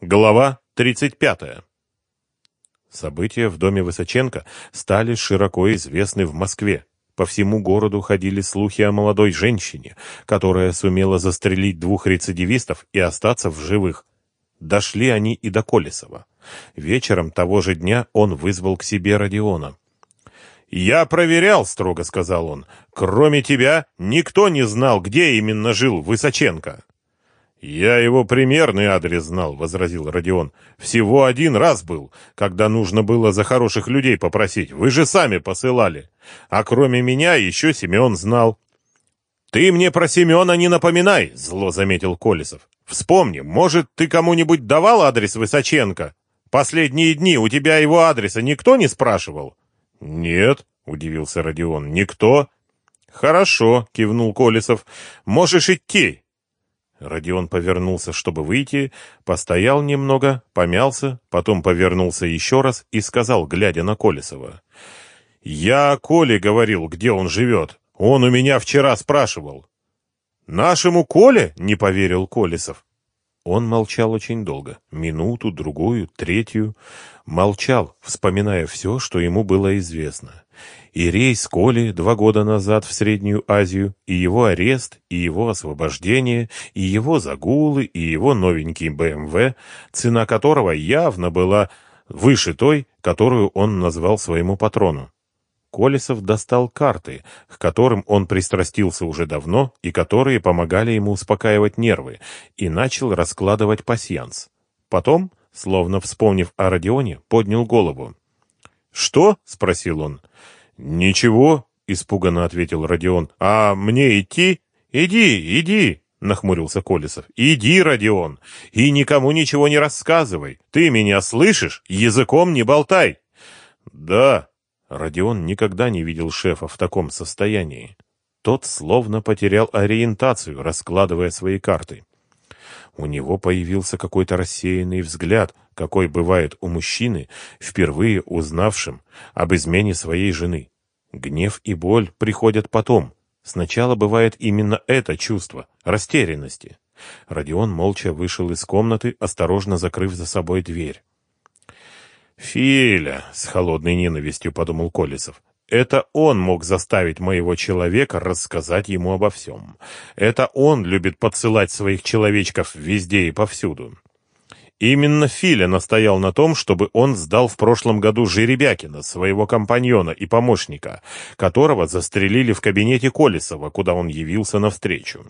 Глава 35. События в доме Высоченко стали широко известны в Москве. По всему городу ходили слухи о молодой женщине, которая сумела застрелить двух рецидивистов и остаться в живых. Дошли они и до Колесова. Вечером того же дня он вызвал к себе Родиона. «Я проверял», — строго сказал он. «Кроме тебя, никто не знал, где именно жил Высоченко». «Я его примерный адрес знал», — возразил Родион. «Всего один раз был, когда нужно было за хороших людей попросить. Вы же сами посылали. А кроме меня еще Семен знал». «Ты мне про Семена не напоминай», — зло заметил Колесов. «Вспомни, может, ты кому-нибудь давал адрес Высоченко? Последние дни у тебя его адреса никто не спрашивал?» «Нет», — удивился Родион, — «никто». «Хорошо», — кивнул Колесов. «Можешь идти». Родион повернулся, чтобы выйти, постоял немного, помялся, потом повернулся еще раз и сказал, глядя на Колесова. «Я Коле говорил, где он живет. Он у меня вчера спрашивал». «Нашему Коле?» — не поверил Колесов. Он молчал очень долго, минуту, другую, третью. Молчал, вспоминая все, что ему было известно и рейс Коли два года назад в Среднюю Азию, и его арест, и его освобождение, и его загулы, и его новенький БМВ, цена которого явно была выше той, которую он назвал своему патрону. Колесов достал карты, к которым он пристрастился уже давно и которые помогали ему успокаивать нервы, и начал раскладывать пасьянс. Потом, словно вспомнив о Родионе, поднял голову. «Что?» — спросил он. «Ничего», — испуганно ответил Родион. «А мне идти?» «Иди, иди», — нахмурился Колесов. «Иди, Родион, и никому ничего не рассказывай. Ты меня слышишь? Языком не болтай». «Да». Родион никогда не видел шефа в таком состоянии. Тот словно потерял ориентацию, раскладывая свои карты. У него появился какой-то рассеянный взгляд, какой бывает у мужчины, впервые узнавшим об измене своей жены. Гнев и боль приходят потом. Сначала бывает именно это чувство – растерянности. Родион молча вышел из комнаты, осторожно закрыв за собой дверь. «Филя!» — с холодной ненавистью подумал Колесов. «Это он мог заставить моего человека рассказать ему обо всем. Это он любит подсылать своих человечков везде и повсюду. Именно Филя настоял на том, чтобы он сдал в прошлом году Жеребякина, своего компаньона и помощника, которого застрелили в кабинете Колесова, куда он явился навстречу.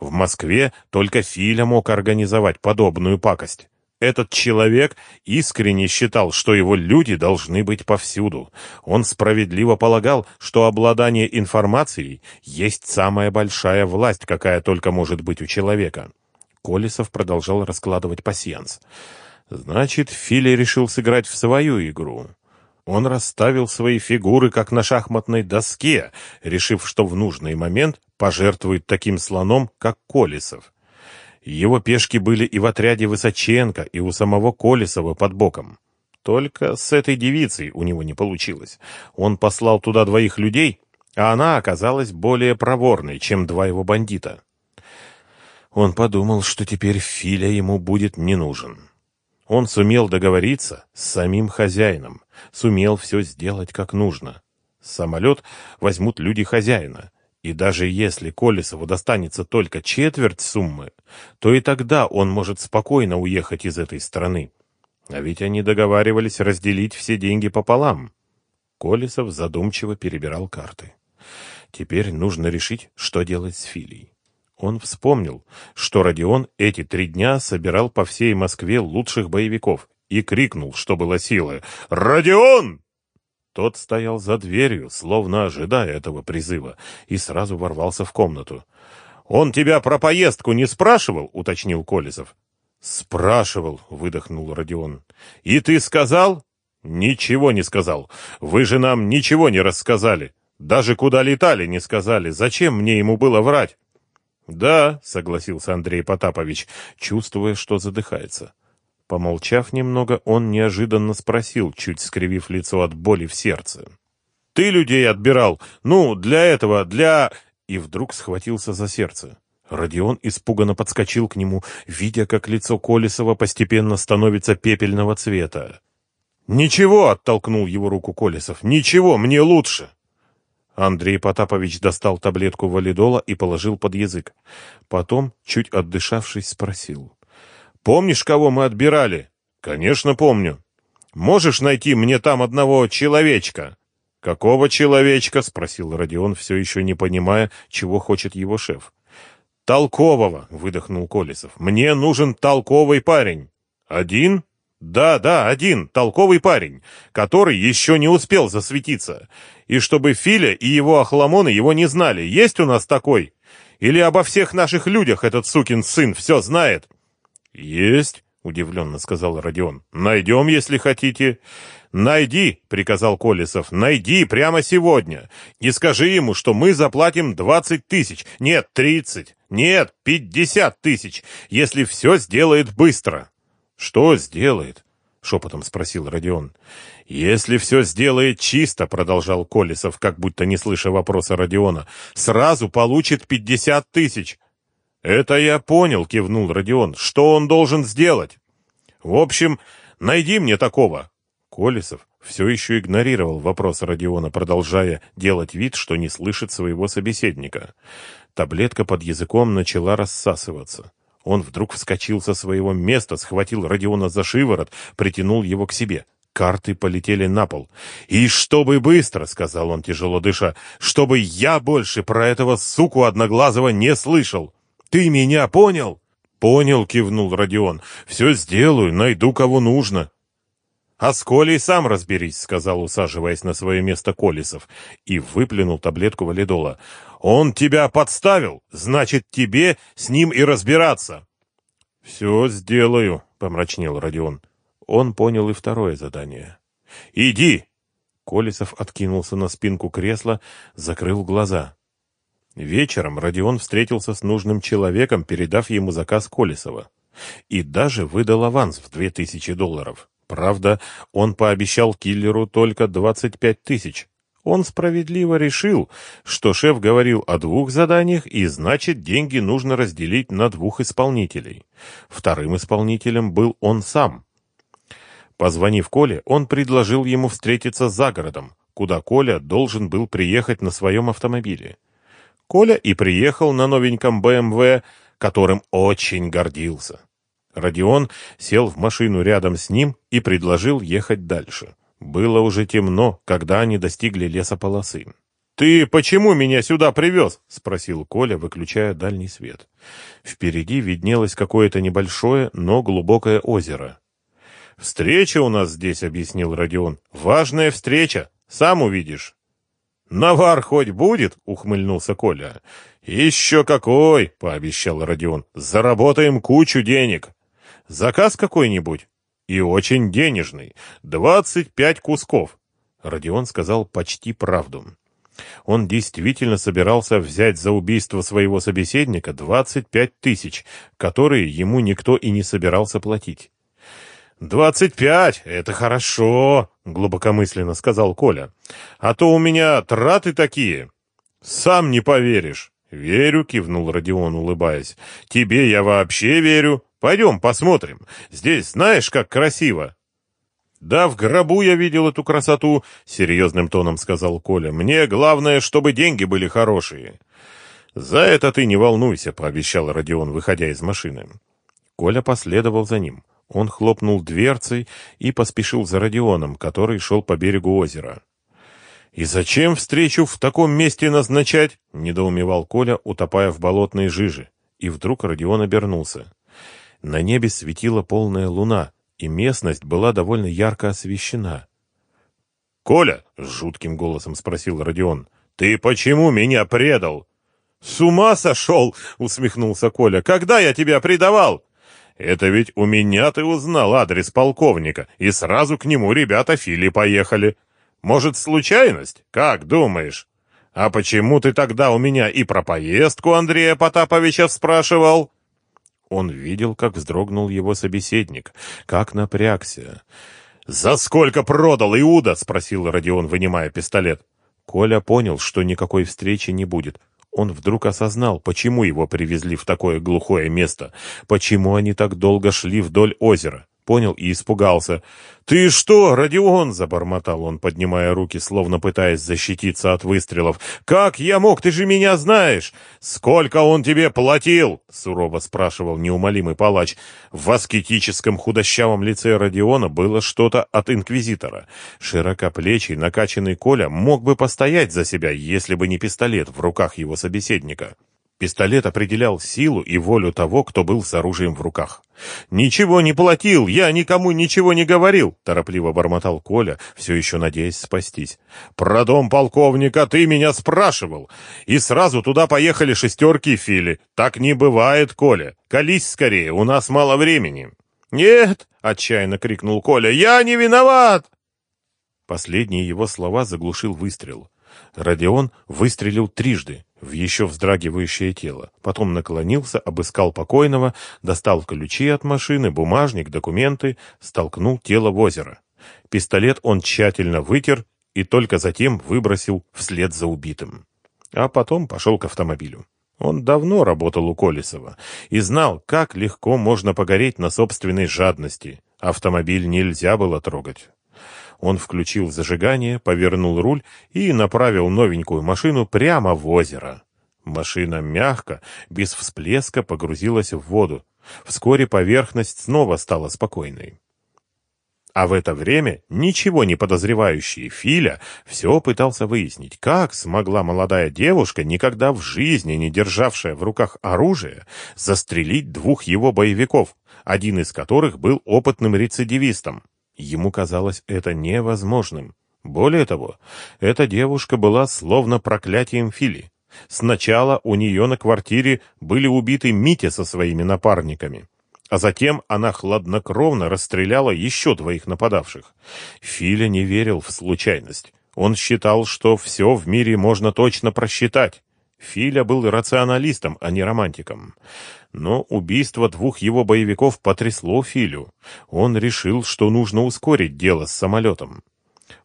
В Москве только Филя мог организовать подобную пакость. Этот человек искренне считал, что его люди должны быть повсюду. Он справедливо полагал, что обладание информацией есть самая большая власть, какая только может быть у человека. Колесов продолжал раскладывать пасьянс. Значит, Фили решил сыграть в свою игру. Он расставил свои фигуры, как на шахматной доске, решив, что в нужный момент пожертвует таким слоном, как Колесов. Его пешки были и в отряде Высоченко, и у самого Колесова под боком. Только с этой девицей у него не получилось. Он послал туда двоих людей, а она оказалась более проворной, чем два его бандита. Он подумал, что теперь Филя ему будет не нужен. Он сумел договориться с самим хозяином, сумел все сделать как нужно. Самолет возьмут люди хозяина, и даже если Колесову достанется только четверть суммы, то и тогда он может спокойно уехать из этой страны. А ведь они договаривались разделить все деньги пополам. Колесов задумчиво перебирал карты. Теперь нужно решить, что делать с Филией. Он вспомнил, что Родион эти три дня собирал по всей Москве лучших боевиков и крикнул, что было силы «Родион!». Тот стоял за дверью, словно ожидая этого призыва, и сразу ворвался в комнату. «Он тебя про поездку не спрашивал?» — уточнил Колесов. «Спрашивал», — выдохнул Родион. «И ты сказал?» «Ничего не сказал. Вы же нам ничего не рассказали. Даже куда летали, не сказали. Зачем мне ему было врать?» «Да», — согласился Андрей Потапович, чувствуя, что задыхается. Помолчав немного, он неожиданно спросил, чуть скривив лицо от боли в сердце. «Ты людей отбирал? Ну, для этого, для...» И вдруг схватился за сердце. Родион испуганно подскочил к нему, видя, как лицо Колесова постепенно становится пепельного цвета. «Ничего!» — оттолкнул его руку Колесов. «Ничего, мне лучше!» Андрей Потапович достал таблетку валидола и положил под язык. Потом, чуть отдышавшись, спросил. «Помнишь, кого мы отбирали?» «Конечно, помню. Можешь найти мне там одного человечка?» «Какого человечка?» — спросил Родион, все еще не понимая, чего хочет его шеф. «Толкового!» — выдохнул Колесов. «Мне нужен толковый парень». «Один?» «Да, да, один, толковый парень, который еще не успел засветиться. И чтобы Филя и его охламоны его не знали. Есть у нас такой? Или обо всех наших людях этот сукин сын все знает?» «Есть», — удивленно сказал Родион. «Найдем, если хотите». «Найди», — приказал Колесов, — «найди прямо сегодня. И скажи ему, что мы заплатим двадцать тысяч, нет, тридцать, нет, пятьдесят тысяч, если все сделает быстро». «Что сделает?» — шепотом спросил Родион. «Если все сделает чисто», — продолжал Колесов, как будто не слыша вопроса Родиона, — «сразу получит пятьдесят тысяч». «Это я понял», — кивнул Родион. «Что он должен сделать?» «В общем, найди мне такого». Колесов все еще игнорировал вопрос Родиона, продолжая делать вид, что не слышит своего собеседника. Таблетка под языком начала рассасываться. Он вдруг вскочил со своего места, схватил Родиона за шиворот, притянул его к себе. Карты полетели на пол. «И чтобы быстро», — сказал он, тяжело дыша, — «чтобы я больше про этого суку одноглазого не слышал. Ты меня понял?» «Понял», — кивнул Родион. «Все сделаю, найду, кого нужно». «А с Колей сам разберись», — сказал, усаживаясь на свое место Колесов, и выплюнул таблетку валидола. Он тебя подставил, значит, тебе с ним и разбираться. Все сделаю, помрачнел Родион. Он понял и второе задание. Иди! Колесов откинулся на спинку кресла, закрыл глаза. Вечером Родион встретился с нужным человеком, передав ему заказ Колесова. И даже выдал аванс в две тысячи долларов. Правда, он пообещал киллеру только двадцать пять тысяч. Он справедливо решил, что шеф говорил о двух заданиях, и значит, деньги нужно разделить на двух исполнителей. Вторым исполнителем был он сам. Позвонив Коле, он предложил ему встретиться за городом, куда Коля должен был приехать на своем автомобиле. Коля и приехал на новеньком БМВ, которым очень гордился. Родион сел в машину рядом с ним и предложил ехать дальше. Было уже темно, когда они достигли лесополосы. «Ты почему меня сюда привез?» — спросил Коля, выключая дальний свет. Впереди виднелось какое-то небольшое, но глубокое озеро. «Встреча у нас здесь», — объяснил Родион. «Важная встреча. Сам увидишь». «Навар хоть будет?» — ухмыльнулся Коля. «Еще какой!» — пообещал Родион. «Заработаем кучу денег. Заказ какой-нибудь?» И очень денежный. Двадцать пять кусков. Родион сказал почти правду. Он действительно собирался взять за убийство своего собеседника двадцать пять тысяч, которые ему никто и не собирался платить. «Двадцать пять — это хорошо», — глубокомысленно сказал Коля. «А то у меня траты такие. Сам не поверишь». «Верю», — кивнул Родион, улыбаясь. «Тебе я вообще верю. Пойдем посмотрим. Здесь знаешь, как красиво?» «Да в гробу я видел эту красоту», — серьезным тоном сказал Коля. «Мне главное, чтобы деньги были хорошие». «За это ты не волнуйся», — пообещал Родион, выходя из машины. Коля последовал за ним. Он хлопнул дверцей и поспешил за Родионом, который шел по берегу озера. «И зачем встречу в таком месте назначать?» — недоумевал Коля, утопая в болотной жиже. И вдруг Родион обернулся. На небе светила полная луна, и местность была довольно ярко освещена. «Коля!» — с жутким голосом спросил Родион. «Ты почему меня предал?» «С ума сошел!» — усмехнулся Коля. «Когда я тебя предавал?» «Это ведь у меня ты узнал адрес полковника, и сразу к нему ребята Фили поехали. Может, случайность? Как думаешь?» «А почему ты тогда у меня и про поездку Андрея Потаповича спрашивал?» Он видел, как вздрогнул его собеседник, как напрягся. «За сколько продал Иуда?» — спросил Родион, вынимая пистолет. Коля понял, что никакой встречи не будет. Он вдруг осознал, почему его привезли в такое глухое место, почему они так долго шли вдоль озера. Понял и испугался. «Ты что, Родион?» — забормотал он, поднимая руки, словно пытаясь защититься от выстрелов. «Как я мог? Ты же меня знаешь!» «Сколько он тебе платил?» — сурово спрашивал неумолимый палач. В аскетическом худощавом лице Родиона было что-то от инквизитора. Широкоплечий, накачанный Коля мог бы постоять за себя, если бы не пистолет в руках его собеседника. Пистолет определял силу и волю того, кто был с оружием в руках. «Ничего не платил, я никому ничего не говорил», — торопливо бормотал Коля, все еще надеясь спастись. «Про дом полковника ты меня спрашивал, и сразу туда поехали шестерки Фили. Так не бывает, Коля. Колись скорее, у нас мало времени». «Нет!» — отчаянно крикнул Коля. «Я не виноват!» Последние его слова заглушил выстрел. Родион выстрелил трижды в еще вздрагивающее тело. Потом наклонился, обыскал покойного, достал ключи от машины, бумажник, документы, столкнул тело в озеро. Пистолет он тщательно вытер и только затем выбросил вслед за убитым. А потом пошел к автомобилю. Он давно работал у Колесова и знал, как легко можно погореть на собственной жадности. Автомобиль нельзя было трогать. Он включил зажигание, повернул руль и направил новенькую машину прямо в озеро. Машина мягко, без всплеска погрузилась в воду. Вскоре поверхность снова стала спокойной. А в это время ничего не подозревающий Филя все пытался выяснить, как смогла молодая девушка, никогда в жизни не державшая в руках оружие, застрелить двух его боевиков, один из которых был опытным рецидивистом. Ему казалось это невозможным. Более того, эта девушка была словно проклятием Фили. Сначала у нее на квартире были убиты Митя со своими напарниками, а затем она хладнокровно расстреляла еще двоих нападавших. Филя не верил в случайность. Он считал, что все в мире можно точно просчитать. Филя был рационалистом, а не романтиком. Но убийство двух его боевиков потрясло Филю. Он решил, что нужно ускорить дело с самолетом.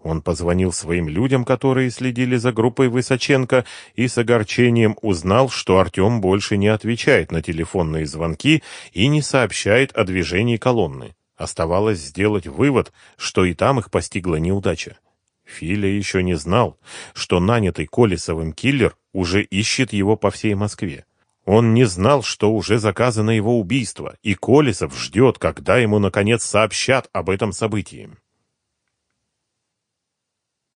Он позвонил своим людям, которые следили за группой Высоченко, и с огорчением узнал, что Артем больше не отвечает на телефонные звонки и не сообщает о движении колонны. Оставалось сделать вывод, что и там их постигла неудача. Филя еще не знал, что нанятый Колесовым киллер уже ищет его по всей Москве. Он не знал, что уже заказано его убийство, и Колесов ждет, когда ему, наконец, сообщат об этом событии.